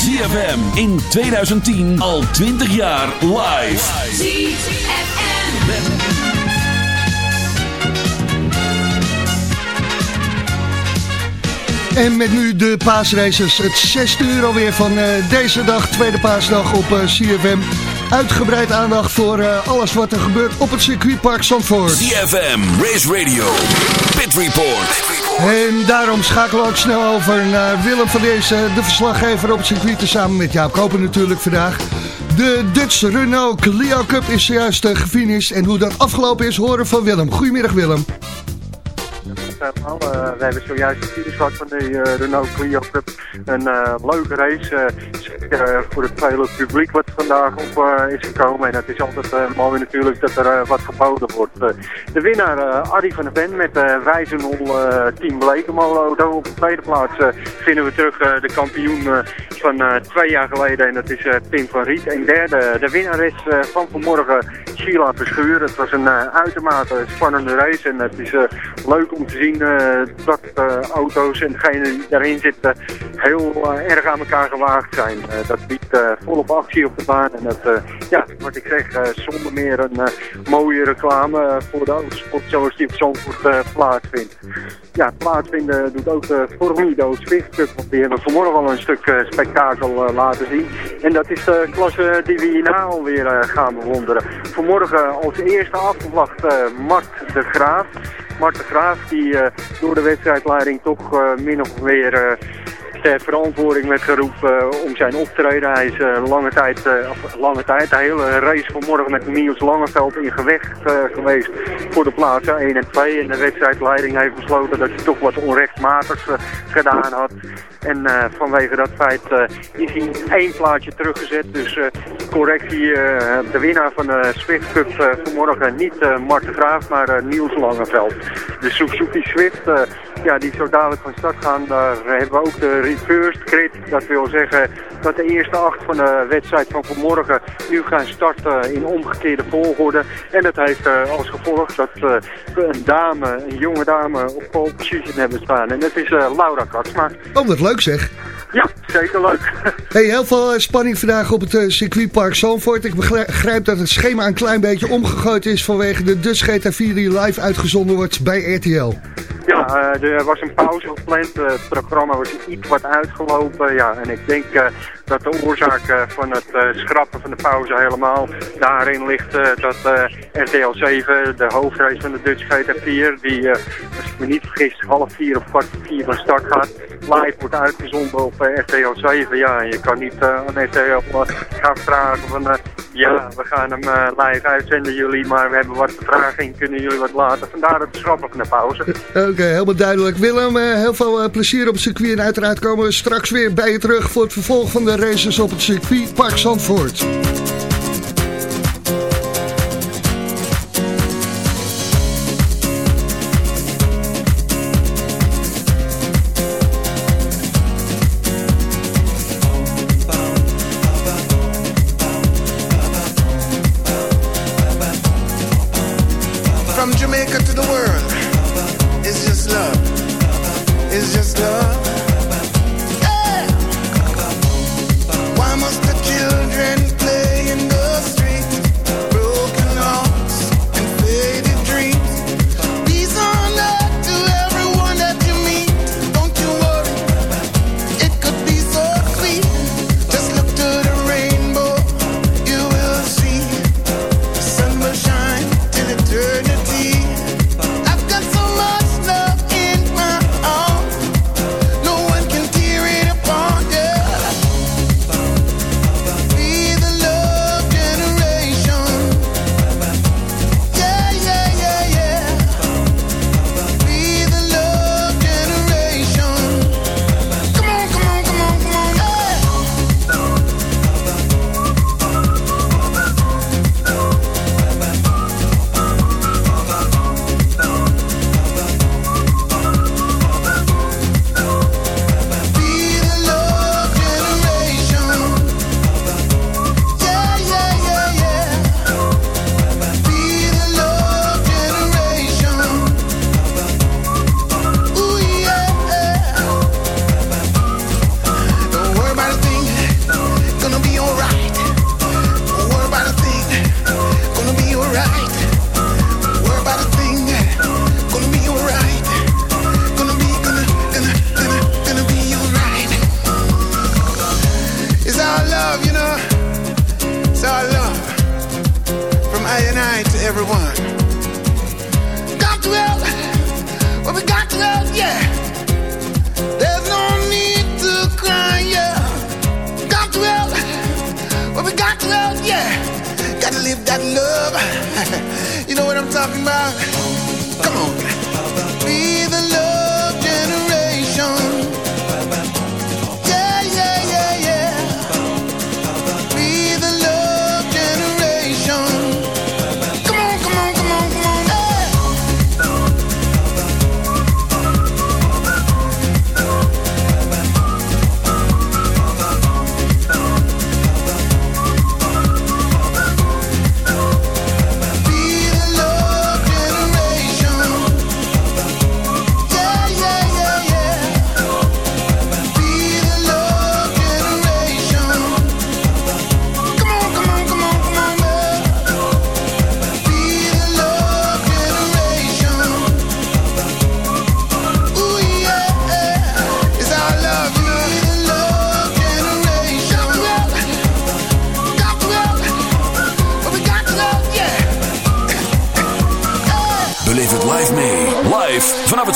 ZFM in 2010 al 20 jaar live. ZFM. En met nu de paasraces. Het zesde uur alweer van eh, deze dag, tweede paasdag op eh, CFM. Uitgebreid aandacht voor eh, alles wat er gebeurt op het circuitpark Zandvoort. ZFM Race Radio. Pit Report. En daarom schakelen we ook snel over naar Willem van deze, de verslaggever op het circuit. Samen met Jaap Koper natuurlijk vandaag. De Dutch Renault Clio Cup is zojuist uh, gefinished. En hoe dat afgelopen is horen van Willem. Goedemiddag Willem. Eh, we hebben zojuist de finish gehad van de eh, Renault Clio Cup. Een eh, leuke race zeker, voor het vele publiek wat vandaag op is gekomen. En het is altijd mooi natuurlijk dat er wat geboden wordt. De winnaar Arie van der Ven met uh, Wijzenol Team Blekemolen auto. Op de tweede plaats vinden we terug de kampioen van twee jaar geleden. En dat is Pim van Riet. En derde, de winnares eh, van vanmorgen Sheila Verschuur. Het was een uitermate spannende race. En het is leuk om te zien eh, dat eh, auto's en degenen die daarin zitten heel eh, erg aan elkaar gewaagd zijn. Dat biedt volop actie op de baan. En dat, ja, wat ik zeg, zonder meer een mooie reclame voor de autosport zoals die op Zandvoort plaatsvindt. Ja, plaatsvinden doet ook de Swift Cup, want die hebben vanmorgen al een stuk spektakel laten zien. En dat is de klasse die we hierna alweer gaan bewonderen. Vanmorgen als eerste afgevlacht Mart de Graaf. Mart de Graaf die eh, door de wedstrijdleiding toch eh, min of meer... eh, ter verantwoording werd geroepen om zijn optreden. Hij is lange, tijd, lange tijd, de hele race vanmorgen met Niels Langeveld in eh, geweest voor de plaatsen 1 en 2. En de wedstrijdleiding heeft besloten dat hij toch wat onrechtmatigs gedaan had. En eh, vanwege dat feit eh, is hij één plaatje teruggezet. Dus eh, correctie, de winnaar van de Swift Cup vanmorgen niet Mart de Graaf, maar Niels Langeveld. De Suzuki Swift, ja, die zo dadelijk van start gaan, daar hebben we ook de reversed grid. Dat wil zeggen dat de eerste acht van de wedstrijd van vanmorgen nu gaan starten in omgekeerde volgorde. En dat heeft als gevolg dat we een dame, een jonge dame op pole position hebben staan. En dat is Laura Katsma. Oh, zeg. Ja, zeker leuk. Hey, heel veel eh, spanning vandaag op het eh, circuitpark Zandvoort. Ik begrijp dat het schema een klein beetje omgegooid is vanwege de Dutch GT4 die live uitgezonden wordt bij RTL. Eh, er was een pauze gepland. Eh, het programma was iets wat uitgelopen. Ja, en ik denk eh, dat de oorzaak eh, van het eh, schrappen van de pauze helemaal daarin ligt eh, dat eh, RTL 7, de hoofdrace van de Dutch GT4, die, eh, als ik me niet vergis, half vier of kwart vier van start gaat, live wordt uitgezonden op eh, RTL 7. Ja, je kan niet eh, aan RTL eh, gaan vragen van... eh, ja, we gaan hem eh, live uitzenden jullie, maar we hebben wat vertraging. Kunnen jullie wat laten? Vandaar het schrappen van de pauze. Oké, helemaal duidelijk. Willem, eh, heel veel eh, plezier op het circuit. En uiteraard komen we straks weer bij je terug voor het vervolg van de races op het circuit Park Zandvoort.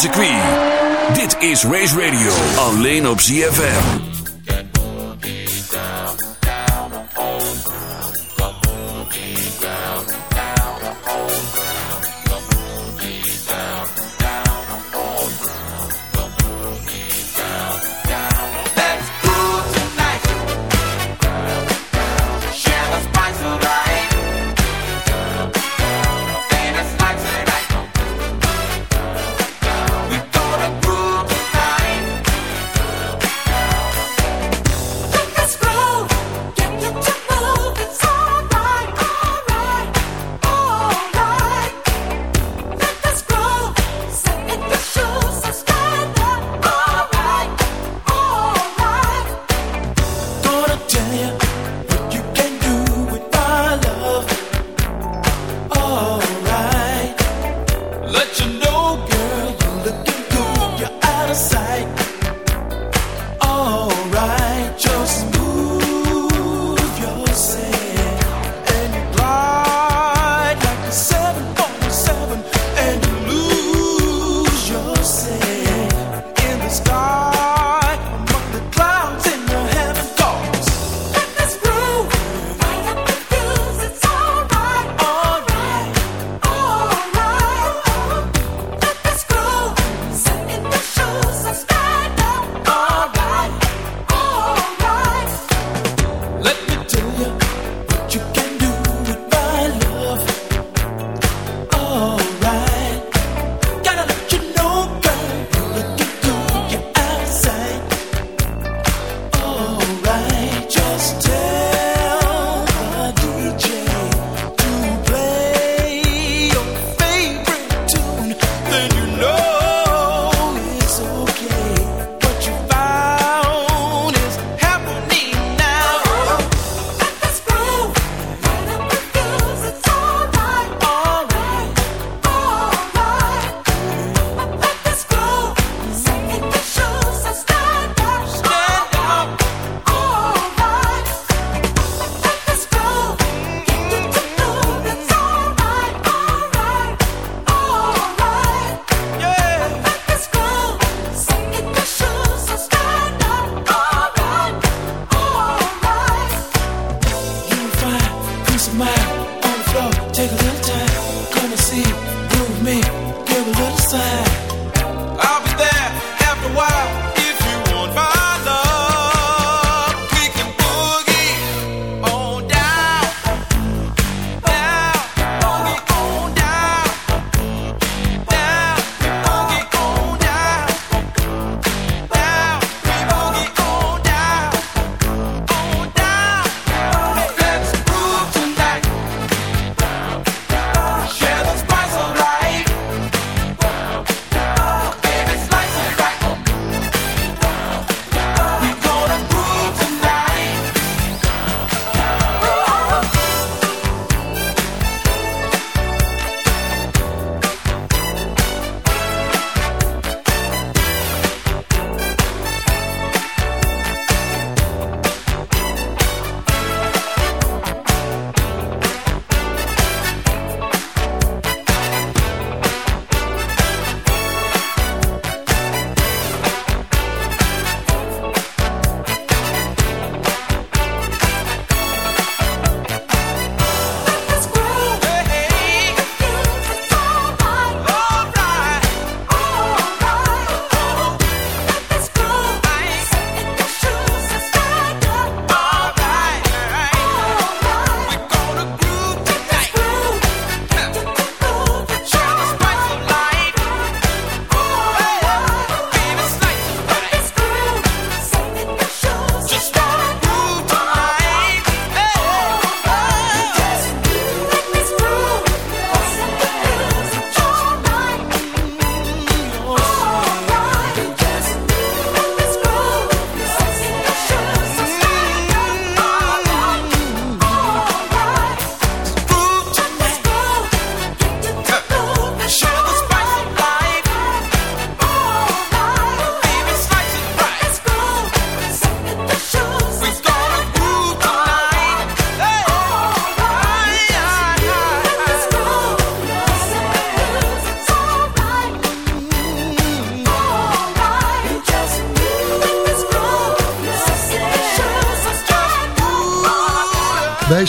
Circuit. Dit is Race Radio, alleen op ZFM.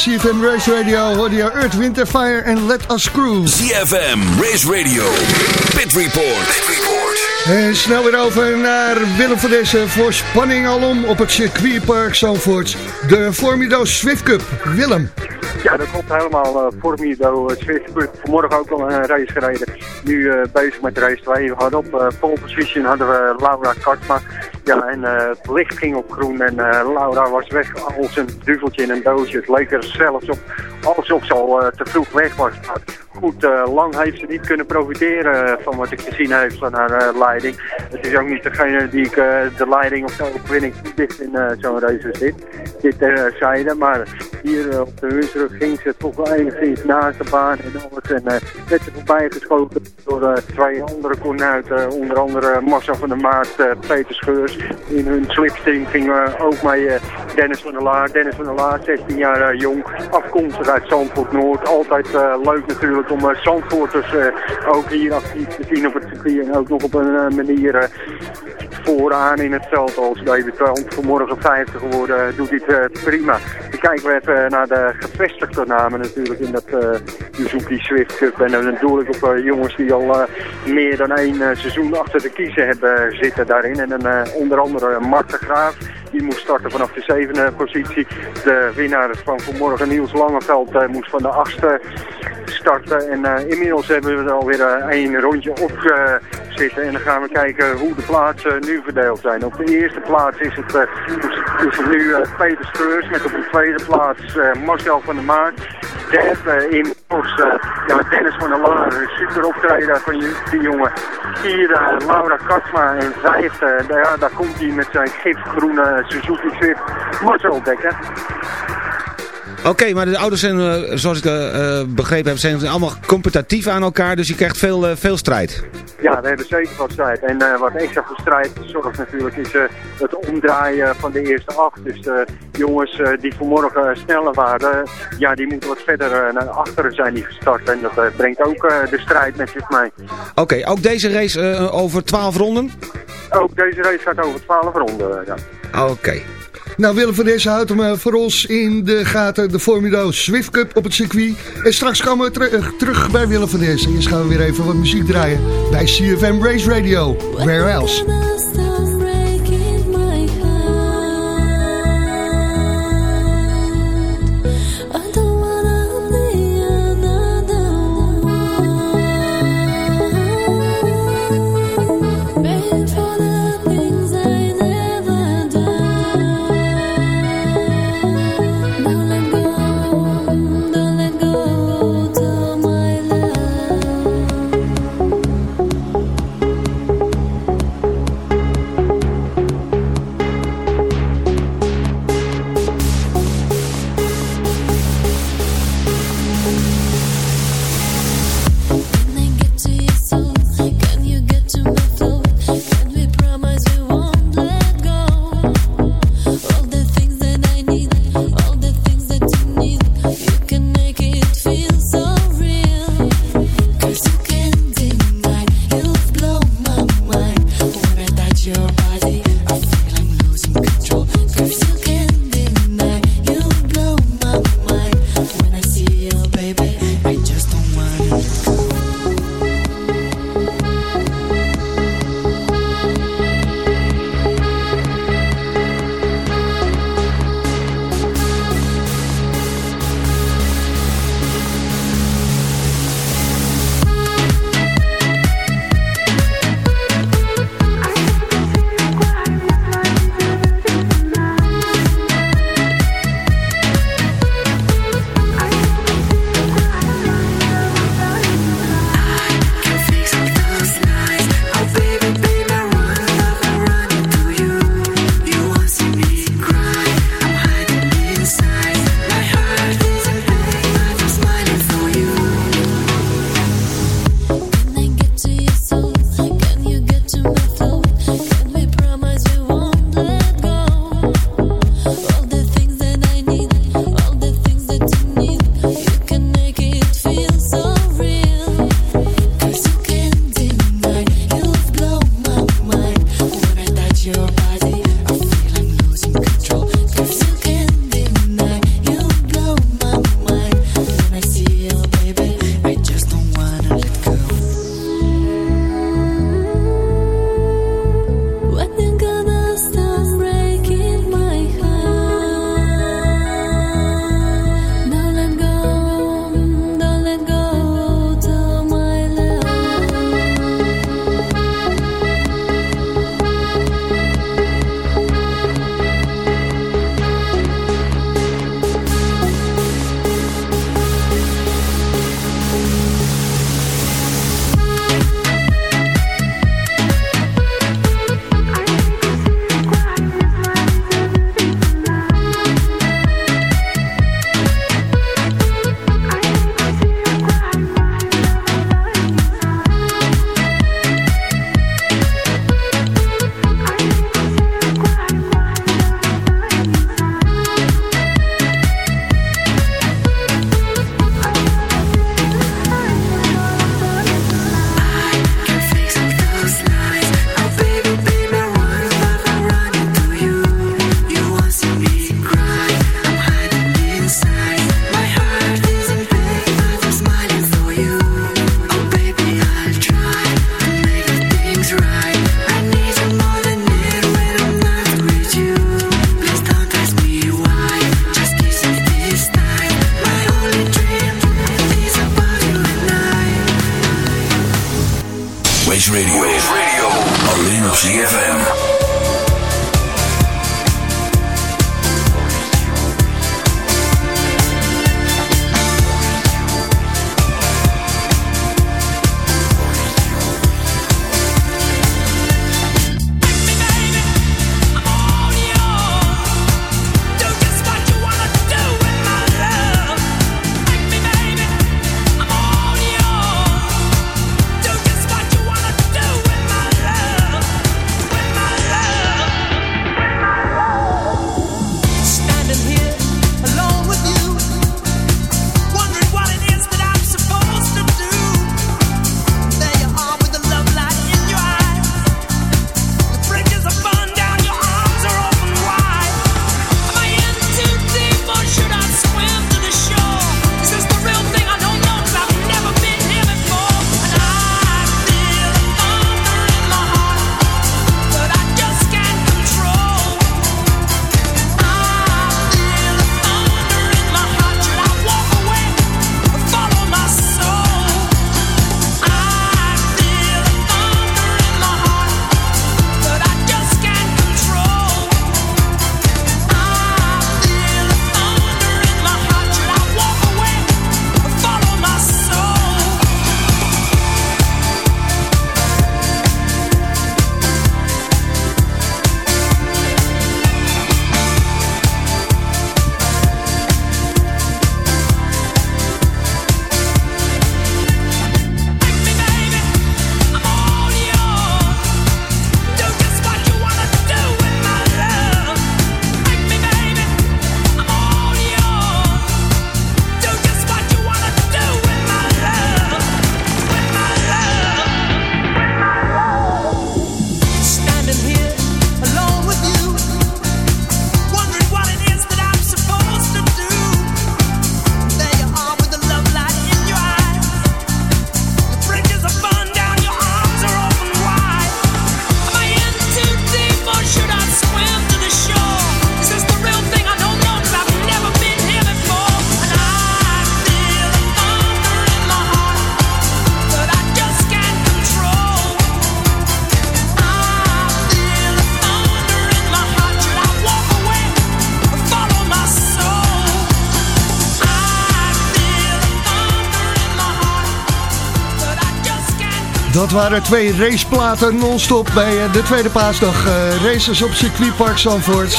CFM Race Radio hoor je Earth, Winter, Fire en Let Us Cruise. CFM Race Radio, Pit Report. Pit Report. En snel weer over naar Willem van Dessen voor spanning alom op het circuitpark Zandvoort. De Formido Swift Cup. Willem. Ja, dat klopt helemaal. Uh, Formido uh, Swift Cup. Vanmorgen ook al een race gereden. Nu bezig met race 2. We hadden op pole position hadden we Laura Kartma. Ja, en het licht ging op groen en Laura was weg als een duveltje in een doosje. Het leek er zelfs op alsof ze al te vroeg weg was. Maar goed, lang heeft ze niet kunnen profiteren van wat ik gezien heb van haar leiding. Het is ook niet degene die ik de leiding of zo overwinning dicht in zo'n race zit. Dit terzijde, maar hier op de Hunsrug ging ze toch wel enigszins naast de baan en alles. En werd ze voorbij geschoten door twee andere konuiten. onder andere Massa van der Maat, uh, Peter Scheurs. In hun slipstream gingen ook mee Dennis van der Laar. Dennis van der Laar, 16 jaar jong, afkomstig uit Zandvoort Noord. Altijd leuk natuurlijk om Zandvoorters ook hier actief te zien op het circuit. En ook nog op een manier vooraan in het veld als Trump vanmorgen 50 geworden, doet dit prima. Dan kijken we even naar de gevestigde namen natuurlijk in dat uh, Swift Cup. En dan op uh, jongens die al uh, meer dan één seizoen achter de kiezen hebben zitten daarin. En dan onder andere Marten Graaf. Die moest starten vanaf de zevende positie. De winnaar van vanmorgen Niels Langeveld moest van de achtste starten. En inmiddels hebben we er alweer één rondje op zitten. En dan gaan we kijken hoe de plaatsen nu verdeeld zijn. Op de eerste plaats is het, is het nu Peter Screurs met op de tweede plaats Marcel van der Maart. Derde in Bos, ja, Dennis van der Laar, super optreden van die jongen. Vierde Laura Katsma en vijfde, ja, daar komt hij met zijn gifgroene Suzuki Swift. Marcel Dekker. Oké, okay, maar de ouders zijn, uh, zoals ik uh, begrepen heb, zijn allemaal competitief aan elkaar, dus je krijgt veel, uh, veel strijd. Ja, we hebben zeker wat strijd. En wat extra voor strijd zorgt natuurlijk is het omdraaien van de eerste acht. Dus de jongens die vanmorgen sneller waren, ja, die moeten wat verder naar achteren zijn die gestart. En dat brengt ook de strijd met zich mee. Oké, okay, ook deze race over 12 ronden? Ook deze race gaat over 12 ronden, ja. Oké. Okay. Nou, Willem van deze houdt hem voor ons in de gaten. De Formula Swift Cup op het circuit. En straks komen we ter terug bij Willem van deze. Eerst gaan we weer even wat muziek draaien bij CFM Race Radio. Where else? Dat waren twee raceplaten non-stop bij eh, de tweede paasdag. Uh, races op circuitpark Zandvoort.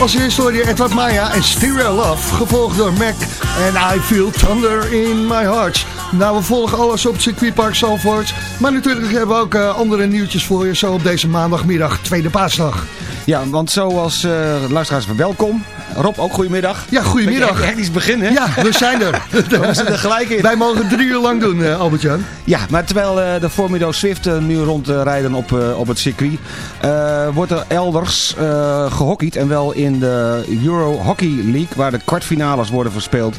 Als eerste hoor je Edward Maya en Stereo Love. Gevolgd door Mac en I Feel Thunder in My Heart. Nou, we volgen alles op circuitpark Zandvoort. Maar natuurlijk hebben we ook uh, andere nieuwtjes voor je. Zo op deze maandagmiddag, tweede paasdag. Ja, want zoals uh, luisteraars welkom. Rob, ook goedemiddag. Ja, goedemiddag. Hectisch beginnen. Ja, we zijn er. we zitten er gelijk in. Wij mogen drie uur lang doen, uh, Albert-Jan. Ja, maar terwijl uh, de Formido Swift uh, nu rondrijden op, op het circuit... wordt er elders gehockeyd. En wel in de Euro Hockey League, waar de kwartfinales worden verspeeld.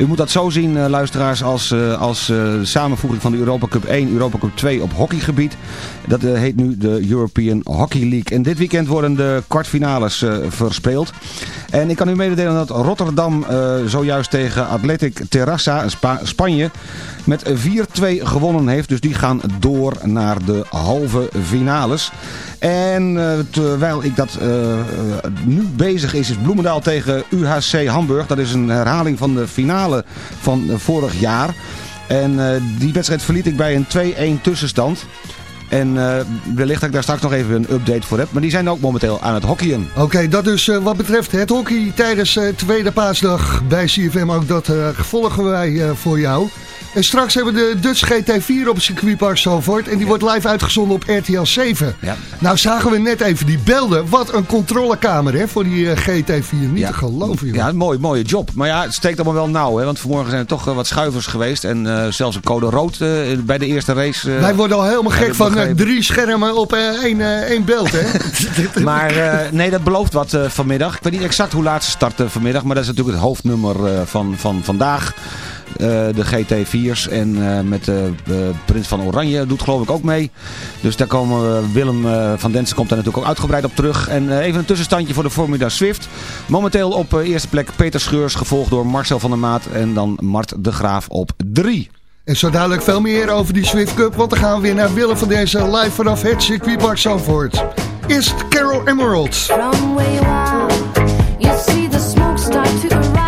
U moet dat zo zien, luisteraars, als, als samenvoeging van de Europa Cup 1, Europa Cup 2 op hockeygebied. Dat heet nu de European Hockey League. En dit weekend worden de kwartfinales verspeeld. En ik kan u mededelen dat Rotterdam zojuist tegen Athletic Terrassa, Spa Spanje, met 4-2 gewonnen heeft. Dus die gaan door naar de halve finales. En uh, terwijl ik dat uh, nu bezig is, is Bloemendaal tegen UHC Hamburg. Dat is een herhaling van de finale van vorig jaar. En die wedstrijd verliet ik bij een 2-1 tussenstand. En wellicht dat ik daar straks nog even een update voor heb. Maar die zijn ook momenteel aan het hockeyen. Oké, dat dus wat betreft het hockey tijdens uh, tweede paasdag bij CFM. Ook dat volgen wij voor jou. En straks hebben we de Dutch GT4 op circuitpark Zalvoort. En die wordt live uitgezonden op RTL 7. Ja. Nou zagen we net even die beelden. Wat een controlekamer hè, voor die uh, GT4. Niet ja. te geloven. Joh. Ja, een mooi, mooie job. Maar ja, het steekt allemaal wel nauw. Hè, want vanmorgen zijn er toch uh, wat schuivers geweest. En uh, zelfs een code rood bij de eerste race. Wij worden al helemaal gek van drie schermen op één, één beeld. Hè? maar nee, dat belooft wat vanmiddag. Ik weet niet exact hoe laat ze starten vanmiddag. Maar dat is natuurlijk het hoofdnummer van, van vandaag. Uh, de GT4's. En uh, met de uh, Prins van Oranje doet geloof ik ook mee. Dus daar komen Willem van Densen komt daar natuurlijk ook uitgebreid op terug. En even een tussenstandje voor de Formula Swift. Momenteel op eerste plek Peter Scheurs, gevolgd door Marcel van der Maat en dan Mart de Graaf op 3. En zo dadelijk veel meer over die Swift Cup, want dan gaan we weer naar Willem van deze live vanaf het circuitpark Zandvoort. Eerst Carol Emerald. From where you are, you see the smoke start to arise.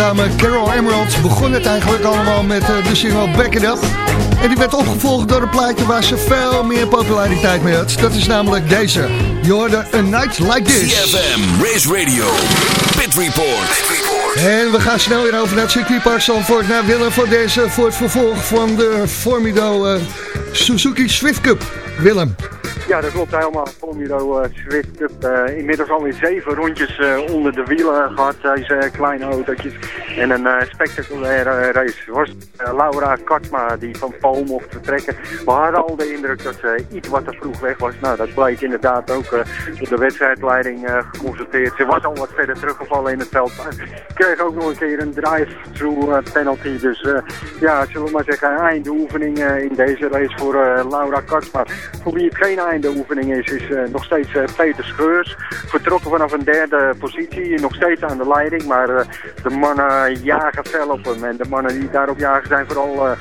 Dame Carol Emerald begon het eigenlijk allemaal met de single Back It Up. En die werd opgevolgd door een plaatje waar ze veel meer populariteit mee had. Dat is namelijk deze. Je hoorde A Night Like This. CFM, Race Radio, Pit Report. En we gaan snel weer over naar het circuitpark Zandvoort. Naar Willem voor, deze, voor het vervolg van de Formido uh, Suzuki Swift Cup. Willem. Ja, dat klopt helemaal. Formido uh, Swift Cup. Uh, inmiddels alweer zeven rondjes uh, onder de wielen gehad. Deze kleine autootjes. En een spectaculaire race. was Laura Katma die van Paul mocht vertrekken. We hadden al de indruk dat ze iets wat te vroeg weg was. Nou, dat bleek inderdaad ook door de wedstrijdleiding geconstateerd. Ze was al wat verder teruggevallen in het veld. Kreeg ook nog een keer een drive-through penalty. Dus ja, zullen we maar zeggen, eindoefening in deze race voor Laura Katma. Voor wie het geen de oefening is, is uh, nog steeds uh, Peter Scheurs. Vertrokken vanaf een derde positie, nog steeds aan de leiding. Maar uh, de mannen jagen fel op hem. En de mannen die daarop jagen zijn vooral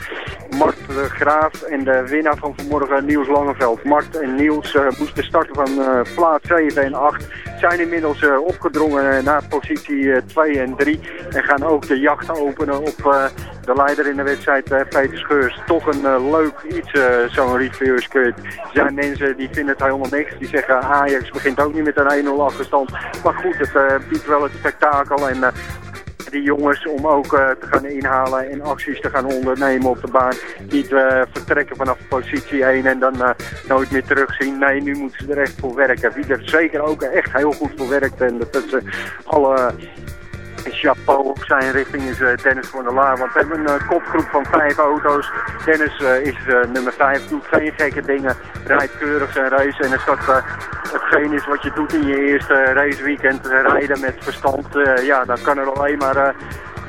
Mart Graaf en de winnaar van vanmorgen Niels Langeveld. Mart en Niels moesten starten van plaats 7 en 8. Zijn inmiddels opgedrongen naar positie 2 en 3. En gaan ook de jacht openen op de leider in de wedstrijd, Peter Scheurs. Toch een leuk iets, zo'n reverse. Er zijn mensen die vinden het helemaal niks. Die zeggen Ajax begint ook niet met een 1-0 achterstand. Maar goed, het biedt wel het spektakel en die jongens om ook uh, te gaan inhalen en acties te gaan ondernemen op de baan. Niet vertrekken vanaf positie 1 en dan nooit meer terugzien. Nee, nu moeten ze er echt voor werken. Wie er zeker ook echt heel goed voor werkt en dat ze alle chapeau op zijn richting is uh, Dennis van der Laar. Want we hebben een uh, kopgroep van vijf auto's. Dennis uh, is nummer vijf, doet geen gekke dingen, rijdt keurig zijn race. En als dat hetgeen is wat je doet in je eerste raceweekend, rijden met verstand, ja, dan kan er alleen maar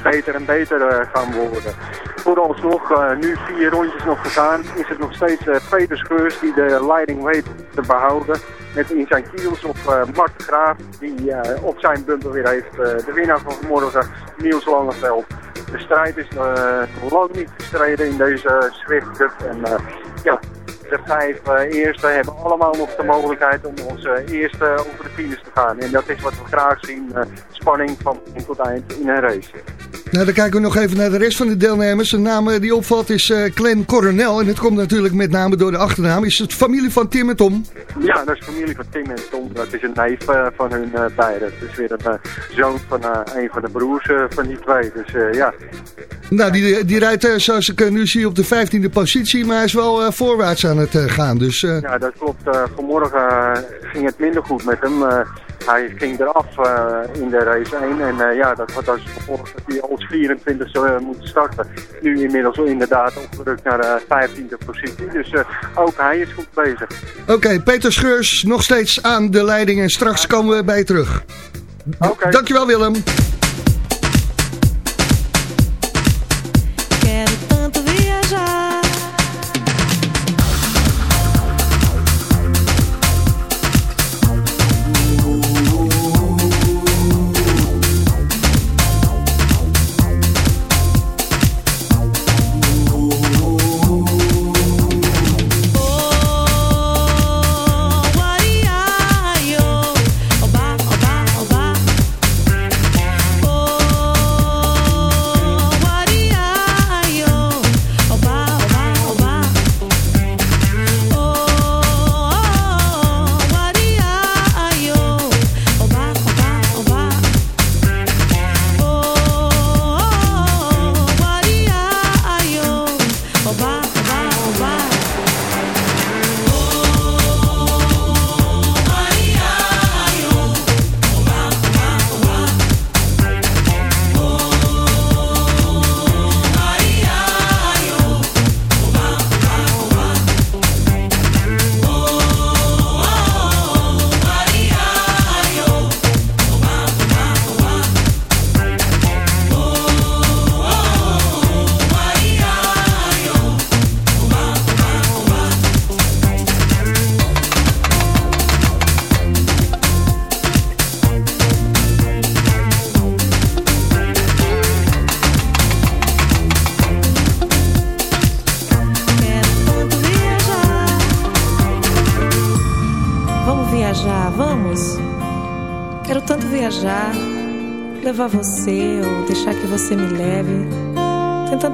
beter en beter gaan worden. Vooralsnog, uh, nu vier rondjes nog gegaan, is het nog steeds uh, Peter Scheurs die de leiding weet te behouden. Met in zijn kiels op uh, Graaf, die op zijn bumper weer heeft de winnaar van vanmorgen, Niels Langeveld. De strijd is lang niet gestreden in deze Swift Cup. En ja, de vijf eerste hebben allemaal nog de mogelijkheid om ons eerste over de finish te gaan. En dat is wat we graag zien, spanning van begin tot eind in een race. Nou, dan kijken we nog even naar de rest van de deelnemers. De naam die opvalt is uh, Clem Coronel. En het komt natuurlijk met name door de achternaam. Is het familie van Tim en Tom? Ja, dat is familie van Tim en Tom. Dat is een neef uh, van hun uh, beiden. Het is weer een zoon van een van de broers van die twee. Dus ja. Nou, die, die rijdt zoals ik nu zie op de 15e positie. Maar hij is wel voorwaarts aan het gaan. Dus, Ja, dat klopt. vanmorgen ging het minder goed met hem. hij ging eraf in de race 1. En ja, dat had als gevolg dat hij als 24 zou moeten starten. Nu inmiddels inderdaad opgerukt naar de 15e positie. Dus uh, ook hij is goed bezig. Oké, okay, Peter Scheurs nog steeds aan de leiding en straks komen we bij je terug. Okay. Dankjewel Willem.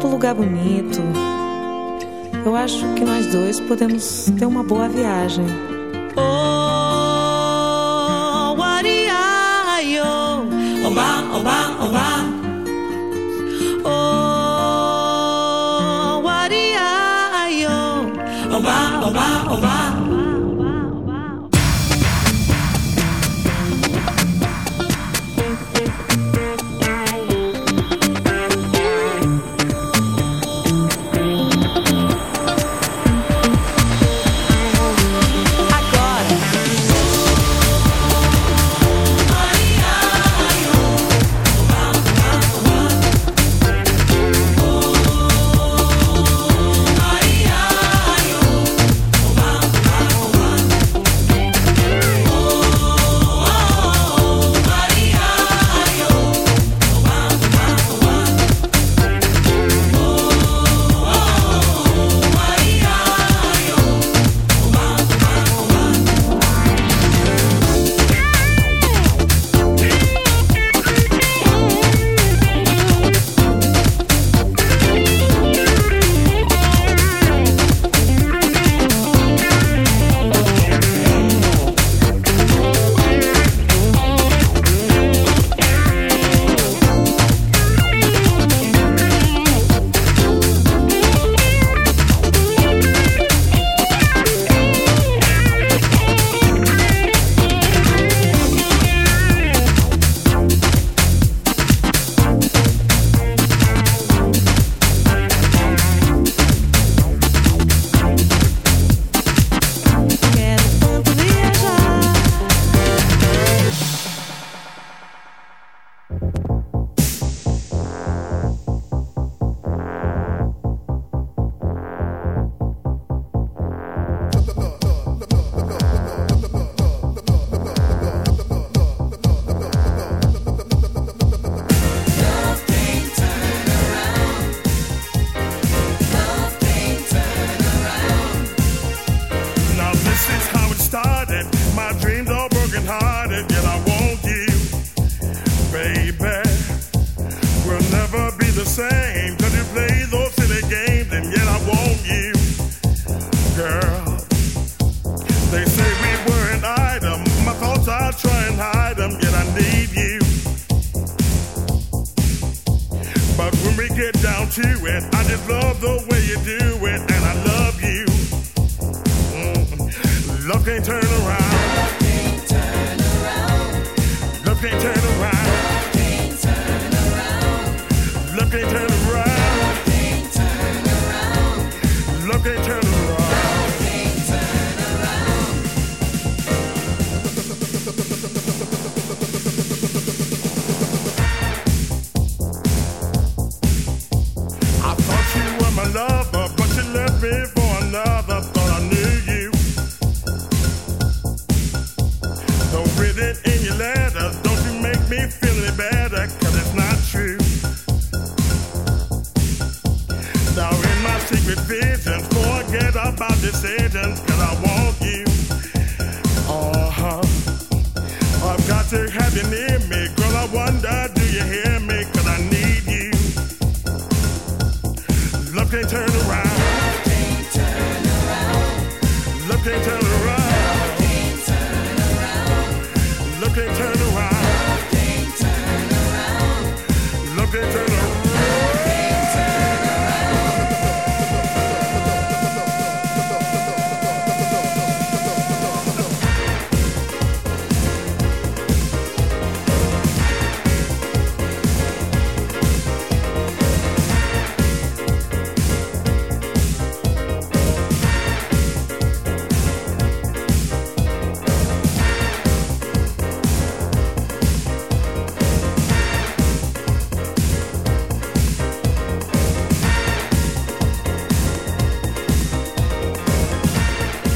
pro lugar bonito. Eu acho que nós dois podemos ter uma boa viagem. Oh, what oh, Oba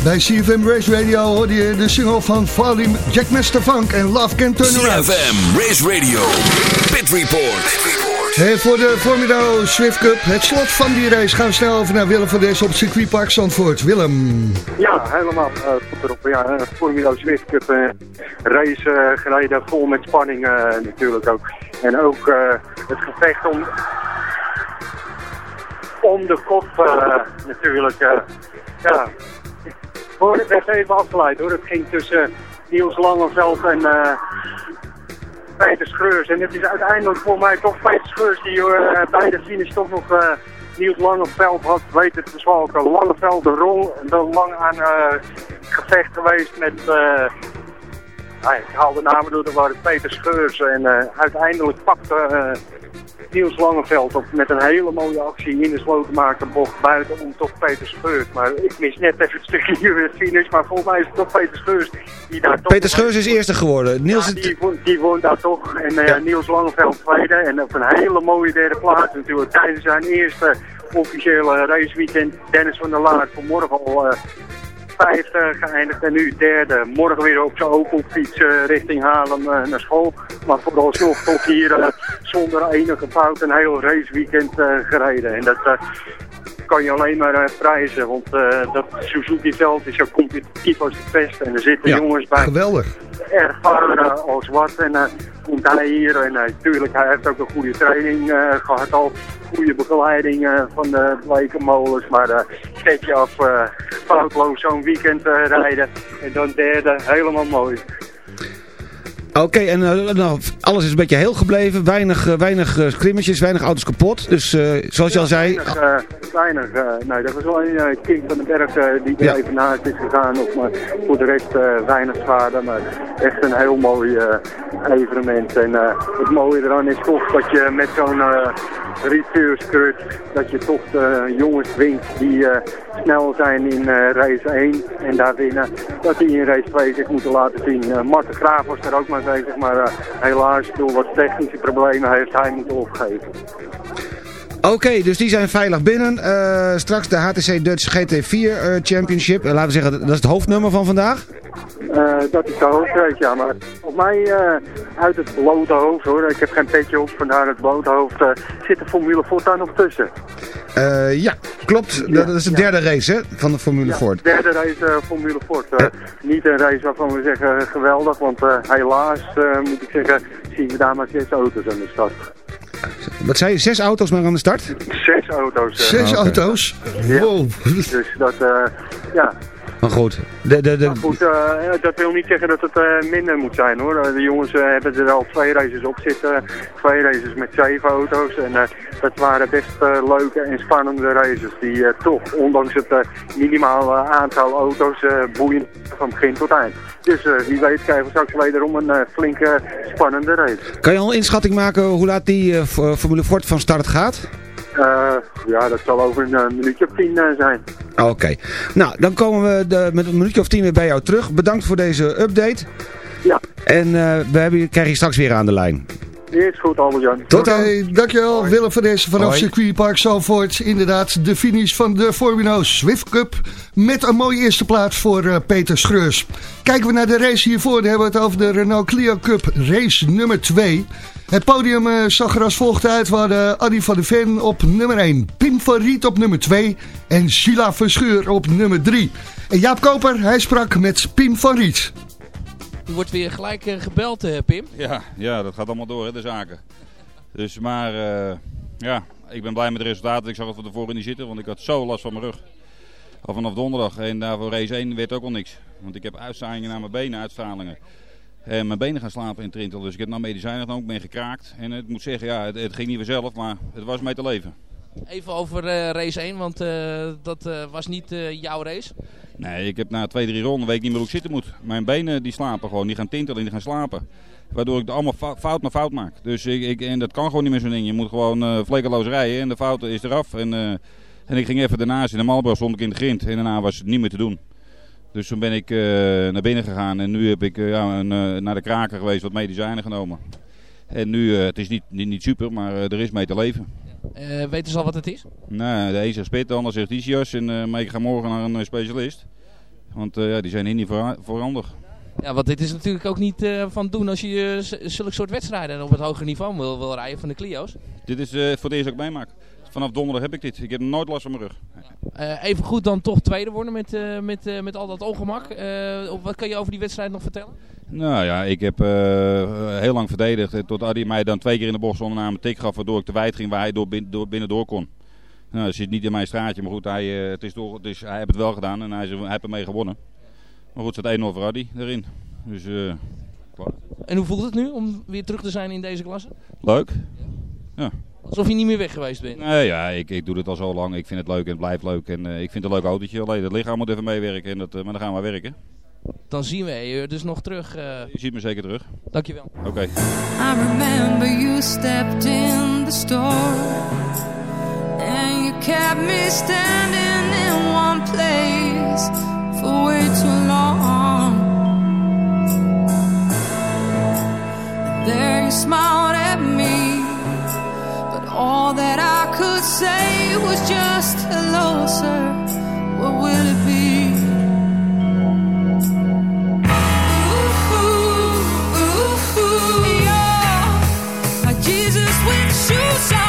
Bij CFM Race Radio hoorde je de single van Valim Jack Funk en Love Can Turn Around. CFM Race Radio, Pit Report. Hey, voor de Formido Swift Cup, het slot van die race, gaan we snel over naar Willem van deze op circuitpark Zandvoort. Willem. Ja, helemaal uh, erop. Ja, eh, Swift Cup uh, race uh, gereden, vol met spanning natuurlijk ook. En ook het gevecht om om de kop natuurlijk. Ja, hoor, het werd even afgeleid hoor. Het ging tussen Niels Langeveld en Peter Schreurs. En het is uiteindelijk voor mij toch Peter Schreurs die uh, bij de finish toch nog uh, Niels Langeveld had weten te verzwalken. Langeveld de rol, de lang aan uh, gevecht geweest met... Ik haal de namen door, dat waren Peter Scheurs. En uiteindelijk pakte Niels Langeveld op met een hele mooie actie in de slotenmakerbocht buiten om toch Peter Scheurs. Maar ik mis net even het stukje hier finish, maar volgens mij is het toch Peter Scheurs die daar Peter Scheurs is eerste geworden. Niels ja, die, won, die won daar toch. En uh, ja. Niels Langeveld tweede. En op een hele mooie derde plaats natuurlijk. Tijdens zijn eerste officiële raceweekend. Dennis van der Laar vanmorgen al uh, vijfde geëindigd en nu derde. Morgen weer op zijn Opel-fiets uh, richting Haarlem uh, naar school. Maar vooralsnog tot hier uh, zonder enige fout een heel raceweekend gereden. En dat kan je alleen maar prijzen, want dat Suzuki-veld is zo competitief als de pest. En er zitten ja, jongens bij. Geweldig. Ervaren als wat. En komt hij hier en natuurlijk, hij heeft ook een goede training gehad al goede begeleiding van de Blekenmolens. Maar zet je af foutloos zo'n weekend rijden. En dan derde, helemaal mooi. Oké, okay, en nou, alles is een beetje heel gebleven. Weinig, weinig scrimmages, weinig auto's kapot. Dus zoals je al zei... Weinig, weinig nee, dat was wel een King van den Berg die er ja. even naast is gegaan. Of, maar voor de rest weinig schade. Maar echt een heel mooi evenement. En het mooie eraan is toch dat je met zo'n Rituurskurt, dat je toch de jongens dwingt die snel zijn in race 1 en daar winnen, dat die in race 2 zich moeten laten zien. Marten Graaf was daar ook maar bezig, maar helaas door wat technische problemen heeft hij moeten opgeven. Oké, okay, dus die zijn veilig binnen. Uh, straks de HTC Dutch GT4 uh, Championship. Uh, laten we zeggen, dat is het hoofdnummer van vandaag? dat is de hoofdreis, ja. Maar op mij uit het blote hoofd hoor. Ik heb geen petje op, vandaar het blote hoofd. zit de Formule Ford daar nog tussen? ja, klopt. Ja, dat is de derde ja. race hè, van de Formule ja, Ford. de derde race Formule Ford. Niet een race waarvan we zeggen geweldig. Want helaas moet ik zeggen, zien we daar maar zes auto's aan de start. Wat zei je? Zes auto's maar aan de start? Zes auto's. Uh, Zes okay. auto's? Wow. Ja. Dus dat, uh, ja. Maar goed. De, de, de... Maar goed uh, dat wil niet zeggen dat het minder moet zijn hoor. De jongens hebben er al twee races op zitten. Twee races met zeven auto's. En dat waren best leuke en spannende races. Die toch, ondanks het minimale aantal auto's, boeien van begin tot eind. Dus wie weet krijgen we straks wederom een flinke spannende race. Kan je al een inschatting maken hoe laat die Formule Ford van start gaat? Ja, dat zal over een minuutje of tien zijn. Oké. Okay. Nou, dan komen we de, met een minuutje of tien weer bij jou terug. Bedankt voor deze update. Ja. En we hebben, krijg je straks weer aan de lijn. Is goed, Albert-Jan. Tot dan. Okay, dankjewel, Hoi. Willem van Dessen vanaf circuitpark Zalvoort. Inderdaad, de finish van de Formula Swift Cup. Met een mooie eerste plaats voor uh, Peter Schreurs. Kijken we naar de race hiervoor. Dan hebben we het over de Renault Clio Cup race nummer 2. Het podium uh, zag er als volgt uit. We hadden Adi van de Ven op nummer 1. Pim van Riet op nummer 2. En Sheila Verscheur op nummer 3. En Jaap Koper, hij sprak met Pim van Riet. Er wordt weer gelijk uh, gebeld, uh, Pim. Ja, ja, dat gaat allemaal door, hè, de zaken. Dus, maar uh, ja, ik ben blij met de resultaten. Ik zag het van tevoren niet zitten, want ik had zo last van mijn rug. Al vanaf donderdag. En daarvoor race 1 werd ook al niks. Want ik heb uitzaaiingen naar mijn benen, uitstralingen. En mijn benen gaan slapen in Trintel. Dus ik heb nou medicijnen ik ben gekraakt. En ik moet zeggen, ja, het, het ging niet vanzelf, maar het was mee te leven. Even over uh, race 1, want uh, dat uh, was niet jouw race. Nee, ik heb na twee, drie ronden weet ik niet meer hoe ik zitten moet. Mijn benen die slapen gewoon, die gaan tintelen en die gaan slapen. Waardoor ik allemaal fout naar fout maak. Dus ik, ik, en dat kan gewoon niet meer zo'n ding. Je moet gewoon vlekkeloos rijden en de fout is eraf. En, en ik ging even daarnaast in de Malbro stond ik in de grind. En daarna was het niet meer te doen. Dus toen ben ik uh, naar binnen gegaan en nu heb ik ja, een, naar de kraker geweest wat medicijnen genomen. En nu, het is niet, niet, niet super, maar er is mee te leven. Weten ze al wat het is? Nee, de een zegt spit, de ander zegt Isias. En maar ik ga morgen naar een specialist. Want ja, die zijn hier niet voor, voorhandig. Ja, want dit is natuurlijk ook niet eh, van doen als je uh, zulke soort wedstrijden op het hoger niveau wil, wil rijden van de Clio's. Dit is uh, voor het eerst ook meemaak. Vanaf donderdag heb ik dit. Ik heb nooit last van mijn rug. even goed dan toch tweede worden met, met, met al dat ongemak. wat kan je over die wedstrijd nog vertellen? Nou ja, ik heb heel lang verdedigd. Tot Adi mij dan twee keer in de bocht zonder naam een tik gaf. Waardoor ik te wijd ging waar hij door, door, binnen door kon. Nou, dat zit niet in mijn straatje. Maar goed, hij, het is door, dus hij heeft het wel gedaan. En hij, hij heeft ermee gewonnen. Maar goed, zat 1-0 voor Adi erin. Dus, uh, en hoe voelt het nu om weer terug te zijn in deze klasse? Leuk. Ja. Alsof je niet meer weg geweest bent. Nee, ja, ik, ik doe het al zo lang. Ik vind het leuk en het blijft leuk. En uh, ik vind het een leuk autootje. Alleen het lichaam moet even meewerken. En dat, uh, maar dan gaan we werken. Dan zien we je dus nog terug. Je ziet me zeker terug. Dankjewel. Oké. Okay. I remember you stepped in the store. And you kept me standing in one place. For way too long. There you smiled at me, all that I could say was just hello, sir. What will it be? Ooh, ooh, ooh, yeah. Jesus with shoes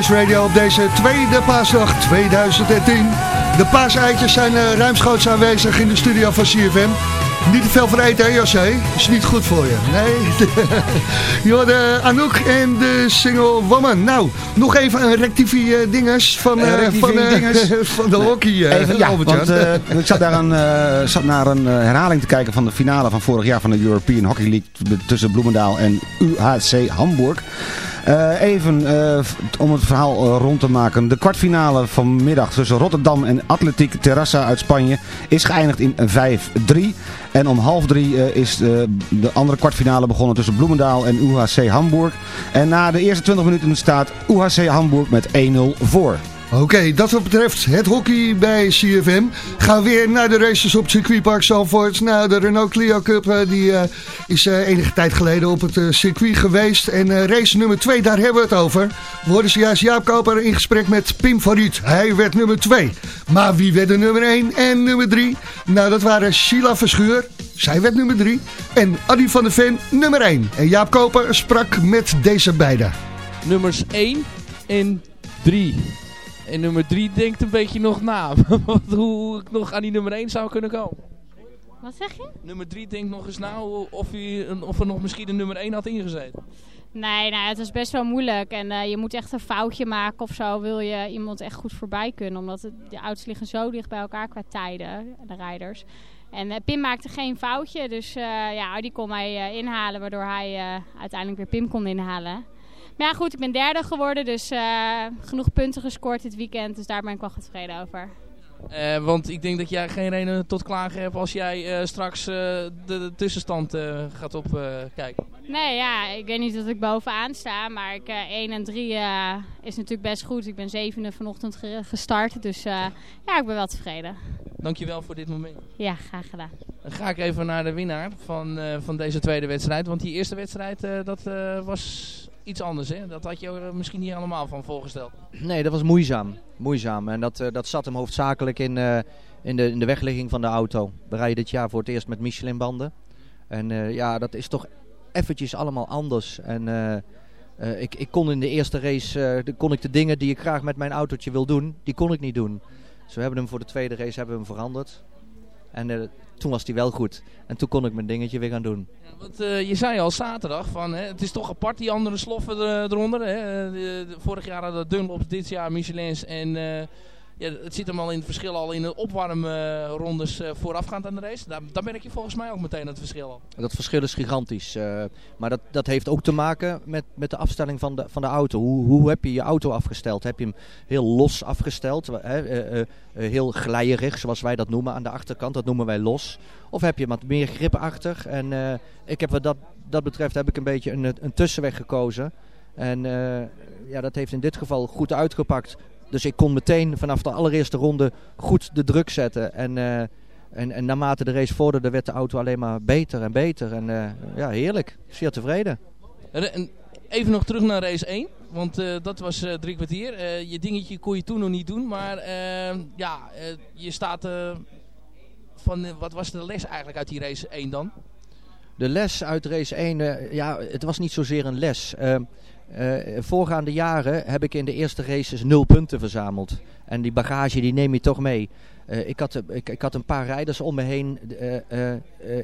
Race Radio op deze tweede paasdag 2010. De paaseitjes zijn uh, ruimschoots aanwezig in de studio van CFM. Niet te veel van eten, hè José? Is niet goed voor je. Nee. je hoorde Anouk en de single Woman. Nou, nog even een rectifi uh, dinges van, uh, van, dinges. van de nee, hockey. even, ja, want ik zat, daar een, zat naar een herhaling te kijken van de finale van vorig jaar van de European Hockey League tussen Bloemendaal en UHC Hamburg. Uh, even uh, om het verhaal uh, rond te maken. De kwartfinale vanmiddag tussen Rotterdam en Atletiek Terrassa uit Spanje is geëindigd in 5-3. En om half drie is de andere kwartfinale begonnen tussen Bloemendaal en UHC Hamburg. En na de eerste 20 minuten staat UHC Hamburg met 1-0 voor. Oké, dat wat betreft het hockey bij CFM. Gaan we weer naar de races op het circuitpark Zandvoort. Nou, de Renault Clio Cup uh, die, uh, is uh, enige tijd geleden op het circuit geweest. En race nummer 2, daar hebben we het over. We hoorden zojuist Jaap Koper in gesprek met Pim van. Hij werd nummer 2. Maar wie werd de nummer 1 en nummer 3? Nou, dat waren Sheila Verschuur. Zij werd nummer 3. En Adi van der Ven nummer 1. En Jaap Koper sprak met deze beiden. Nummers 1 en 3. En nummer 3 denkt een beetje nog na. hoe ik nog aan die nummer 1 zou kunnen komen. Wat zeg je? Nummer 3 denkt nog eens na of, hij, of er nog misschien een nummer 1 had ingezeten. Nee, nou, het is best wel moeilijk. En uh, je moet echt een foutje maken of zo. Wil je iemand echt goed voorbij kunnen. Omdat het, de auto's liggen zo dicht bij elkaar qua tijden. De rijders. En uh, Pim maakte geen foutje. Dus uh, ja, die kon mij inhalen. Waardoor hij uiteindelijk weer Pim kon inhalen. Maar ja, goed, ik ben derde geworden, dus uh, genoeg punten gescoord dit weekend. Dus daar ben ik wel tevreden over. Uh, want ik denk dat jij geen reden tot klagen hebt als jij uh, straks de, de, tussenstand gaat opkijken. nee, ja, ik weet niet dat ik bovenaan sta, maar ik, 1 en 3 is natuurlijk best goed. Ik ben zevende vanochtend gestart, dus ja, ik ben wel tevreden. Dankjewel voor dit moment. Ja, graag gedaan. Dan ga ik even naar de winnaar van, van deze tweede wedstrijd. Want die eerste wedstrijd, dat was iets anders. Hè? Dat had je er misschien niet allemaal van voorgesteld. Nee, dat was moeizaam. moeizaam. En dat, uh, dat zat hem hoofdzakelijk in, uh, in, de, in de wegligging van de auto. We rijden dit jaar voor het eerst met Michelin banden. En ja, dat is toch eventjes allemaal anders. En ik, ik kon in de eerste race de, kon ik de dingen die ik graag met mijn autootje wil doen, die kon ik niet doen. Dus we hebben hem voor de tweede race hebben we hem veranderd. En toen was hij wel goed. En toen kon ik mijn dingetje weer gaan doen. Ja, want uh, je zei al zaterdag van hè, het is toch apart die andere sloffen er, eronder. Hè? Vorig jaar hadden Dunlops, dit jaar Michelins. En ja, het zit hem al in het verschil al in de opwarmrondes uh, voorafgaand aan de race. Daar, daar merk je volgens mij ook meteen het verschil al. Dat verschil is gigantisch. Uh, maar dat, dat heeft ook te maken met, met de afstelling van de, van de auto. Hoe, hoe heb je je auto afgesteld? Heb je hem heel los afgesteld? Hè? Uh, heel glijerig, zoals wij dat noemen aan de achterkant. Dat noemen wij los. Of heb je wat meer grip achter? En ik heb wat dat, dat betreft heb ik een beetje een, een tussenweg gekozen. En ja, dat heeft in dit geval goed uitgepakt. Dus ik kon meteen vanaf de allereerste ronde goed de druk zetten. En, uh, en, en naarmate de race vorderde werd de auto alleen maar beter en beter. En uh, ja, heerlijk. Zeer tevreden. En even nog terug naar race 1. Want uh, dat was drie kwartier. je dingetje kon je toen nog niet doen. Maar ja, je staat... van, wat was de les eigenlijk uit die race 1 dan? De les uit race 1, ja, het was niet zozeer een les. Uh, voorgaande jaren heb ik in de eerste races nul punten verzameld. En die bagage die neem je toch mee. Uh, ik, had, ik, ik, had een paar rijders om me heen uh,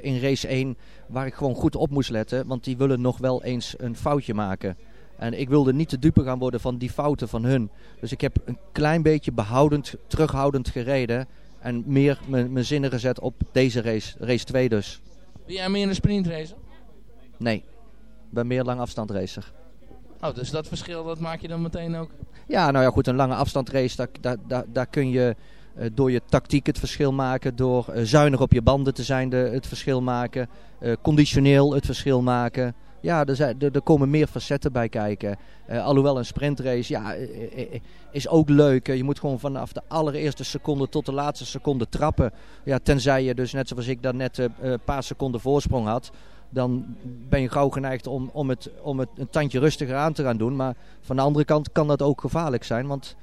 in race 1 waar ik gewoon goed op moest letten. Want die willen nog wel eens een foutje maken. En ik wilde niet te dupe gaan worden van die fouten van hun. Dus ik heb een klein beetje behoudend, terughoudend gereden. En meer mijn zinnen gezet op deze race, race 2 dus. Ben jij meer een sprintracer? Nee, ik ben meer langafstand racer. Oh, dus dat verschil dat maak je dan meteen ook? Ja, nou ja goed, een lange afstandrace, daar, daar, daar, daar kun je uh, door je tactiek het verschil maken. Door uh, zuinig op je banden te zijn de, het verschil maken. Uh, conditioneel het verschil maken. Ja, er, zijn, komen meer facetten bij kijken. alhoewel een sprintrace ja, is ook leuk. je moet gewoon vanaf de allereerste seconde tot de laatste seconde trappen. Ja, tenzij je dus net zoals ik dan net een paar seconden voorsprong had dan ben je gauw geneigd om, om, het, om het een tandje rustiger aan te gaan doen. Maar van de andere kant kan dat ook gevaarlijk zijn, want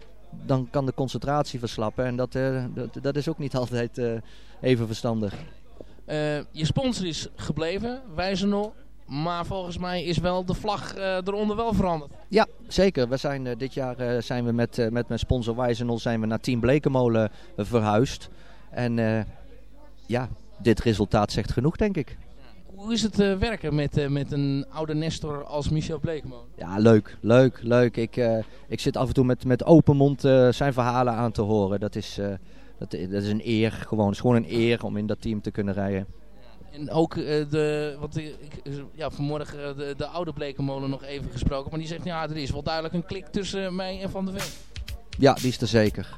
dan kan de concentratie verslappen. En dat, uh, dat, dat, is ook niet altijd uh, even verstandig. Uh, je sponsor is gebleven, Wijzenol. Maar volgens mij is wel de vlag eronder wel veranderd. Ja, zeker. We zijn, dit jaar zijn we met, met mijn sponsor Wijzenol zijn we naar Team Blekenmolen verhuisd. En ja, dit resultaat zegt genoeg, denk ik hoe is het uh, werken met, uh, met een oude Nestor als Michel Bleekman? Ja, leuk, leuk, leuk. Ik, uh, ik zit af en toe met, met open mond zijn verhalen aan te horen. Dat is, dat, dat is een eer, gewoon. Het is gewoon een eer om in dat team te kunnen rijden. En ook de, wat ik, ja, vanmorgen de, de oude Blekenmolen nog even gesproken. Maar die zegt, ja, er is wel duidelijk een klik tussen mij en Van der Ven. Ja, die is er zeker.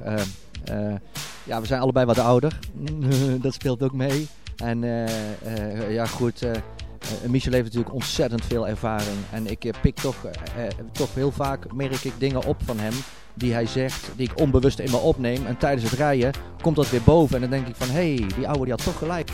ja, we zijn allebei wat ouder. dat speelt ook mee. En uh, uh, ja goed, Uh, Michel heeft natuurlijk ontzettend veel ervaring. En ik pik toch, toch heel vaak, merk ik dingen op van hem die hij zegt, die ik onbewust in me opneem. En tijdens het rijden komt dat weer boven. En dan denk ik van, hé, hey, die oude die had toch gelijk.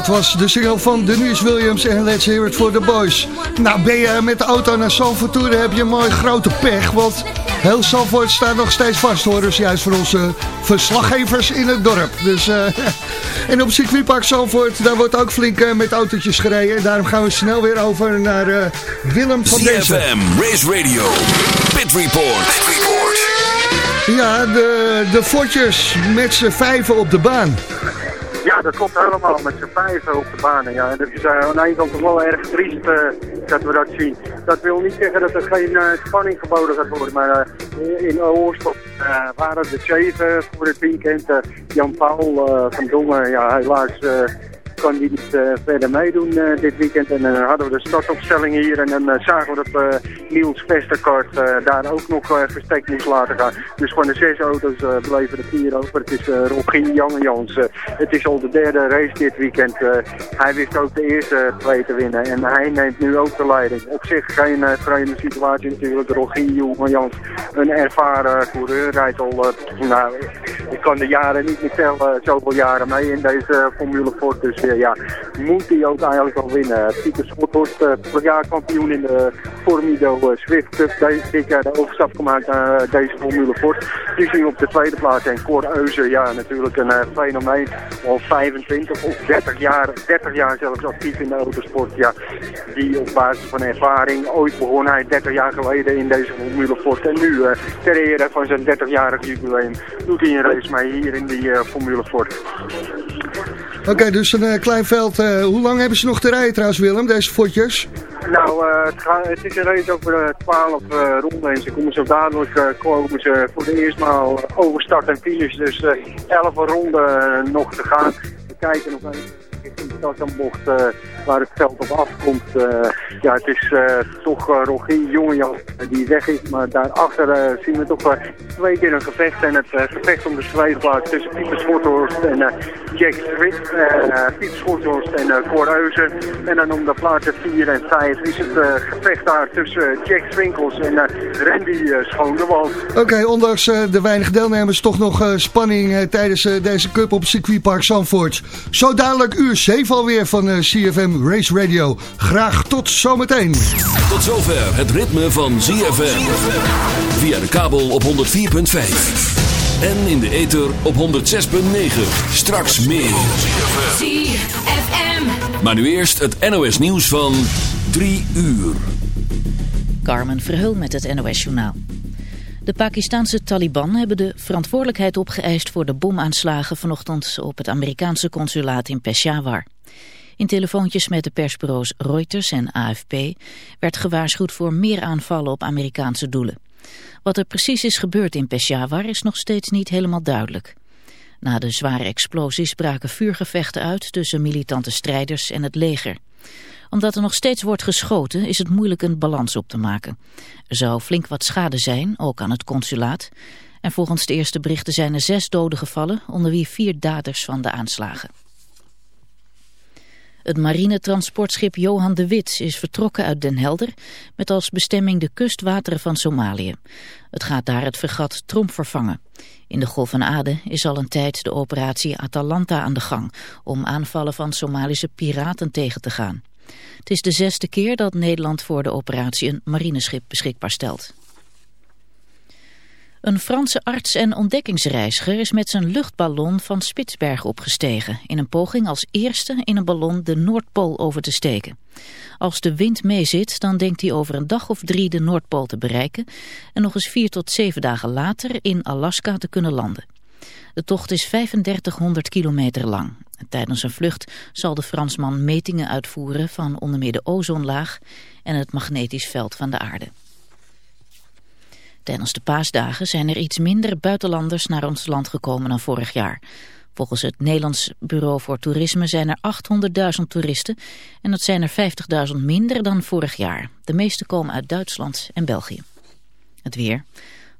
Dat was de single van Denise Williams en Let's Hear It For The Boys. Nou, ben je met de auto naar Zandvoort toe, dan heb je een mooi grote pech. Want heel Zandvoort staat nog steeds vast, hoor. Dus juist voor onze verslaggevers in het dorp. Dus, uh, en op circuitpark Zandvoort, daar wordt ook flink uh, met autootjes gereden. En daarom gaan we snel weer over naar uh, Willem van deze. CFM, Race Radio, Pit Report. Pit Report. Ja, de, de fotjes met z'n vijven op de baan. Dat klopt helemaal met z'n vijven op de baan. Ja. En dat is uh, aan de ene kant toch wel erg triest uh, dat we dat zien. Dat wil niet zeggen dat er geen uh, spanning geboden gaat worden. Maar in Oorstop waren er zeven voor het weekend. Jan Paul van Dongen, ja, helaas kan die niet uh, verder meedoen uh, dit weekend. En dan uh, hadden we de startopstelling hier en dan zagen we dat Niels Vesterkart daar ook nog verstek moest laten gaan. Dus van de zes auto's bleven er vier over. Het is Rogier Jan Jans. het is al de derde race dit weekend. hij wist ook de eerste twee te winnen en hij neemt nu ook de leiding. Op zich geen vreemde situatie natuurlijk. Rogier Jan Jans, een ervaren coureur, rijdt al, nou, ik kan de jaren niet meer tellen, zoveel jaren mee in deze Formule Ford. Dus ja, moet hij ook eigenlijk wel winnen. Pieter Schothorst, uh, jaar kampioen in de Formido Swift Cup. Deze, dit de overstap gemaakt naar deze Formule Ford. Die zien op de tweede plaats. En Cor ja, natuurlijk een fenomeen. Al 25 of 30 jaar, 30 jaar zelfs actief in de autosport. Ja, die op basis van ervaring, ooit begon hij 30 jaar geleden in deze Formule Ford. En nu, ter ere van zijn 30-jarig jubileum, doet hij een race mee hier in die Formule Ford. Oké, okay, dus een uh, klein veld. Uh, hoe lang hebben ze nog te rijden trouwens, Willem, deze fotjes? Nou, uh, het, gaat, het, is een race over 12 ronden. En ze komen zo dadelijk komen ze voor de eerste maal over start en finish. Dus 11 ronden nog te gaan. We kijken nog even. richting Tassenbocht, uh, waar het veld op afkomt. Uh, ja, het is uh, toch uh, Rogier Jongejan die weg is, maar daarachter zien we toch twee keer een gevecht. En het gevecht om de tweede plaats tussen Pieter Schorthorst en Jack Swift. Pieter Schorthorst en Eusen. En dan om de plaatsen 4 en 5 is het gevecht daar tussen Jack Swinkels en Randy Schoonewald. Oké, ondanks de weinig deelnemers toch nog spanning tijdens deze cup op circuitpark Zandvoort. Zo dadelijk uur 7 alweer van uh, CFM Race Radio. Graag tot zometeen. Tot zover het ritme van ZFM. Via de kabel op 104.5. En in de ether op 106.9. Straks meer. ZFM. Maar nu eerst het NOS nieuws van 3 uur. Carmen Verheul met het NOS journaal. De Pakistanse Taliban hebben de verantwoordelijkheid opgeëist voor de bomaanslagen vanochtend op het Amerikaanse consulaat in Peshawar. In telefoontjes met de persbureaus Reuters en AFP werd gewaarschuwd voor meer aanvallen op Amerikaanse doelen. Wat er precies is gebeurd in Peshawar is nog steeds niet helemaal duidelijk. Na de zware explosies braken vuurgevechten uit tussen militante strijders en het leger omdat er nog steeds wordt geschoten is het moeilijk een balans op te maken. Er zou flink wat schade zijn, ook aan het consulaat. En volgens de eerste berichten zijn er zes doden gevallen, onder wie vier daders van de aanslagen. Het marinetransportschip Johan de Wit is vertrokken uit Den Helder met als bestemming de kustwateren van Somalië. Het gaat daar het vergat Tromp vervangen. In de Golf van Aden is al een tijd de operatie Atalanta aan de gang om aanvallen van Somalische piraten tegen te gaan. Het is de zesde keer dat Nederland voor de operatie een marineschip beschikbaar stelt. Een Franse arts en ontdekkingsreiziger is met zijn luchtballon van Spitsbergen opgestegen... in een poging als eerste in een ballon de Noordpool over te steken. Als de wind meezit, dan denkt hij over een dag of drie de Noordpool te bereiken... en nog eens vier tot zeven dagen later in Alaska te kunnen landen. De tocht is 3500 kilometer lang. Tijdens een vlucht zal de Fransman metingen uitvoeren van onder meer de ozonlaag en het magnetisch veld van de aarde. Tijdens de paasdagen zijn er iets minder buitenlanders naar ons land gekomen dan vorig jaar. Volgens het Nederlands Bureau voor Toerisme zijn er 800.000 toeristen en dat zijn er 50.000 minder dan vorig jaar. De meeste komen uit Duitsland en België. Het weer.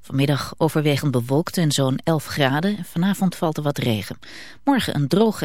Vanmiddag overwegend bewolkt en zo'n 11 graden. Vanavond valt er wat regen. Morgen een droge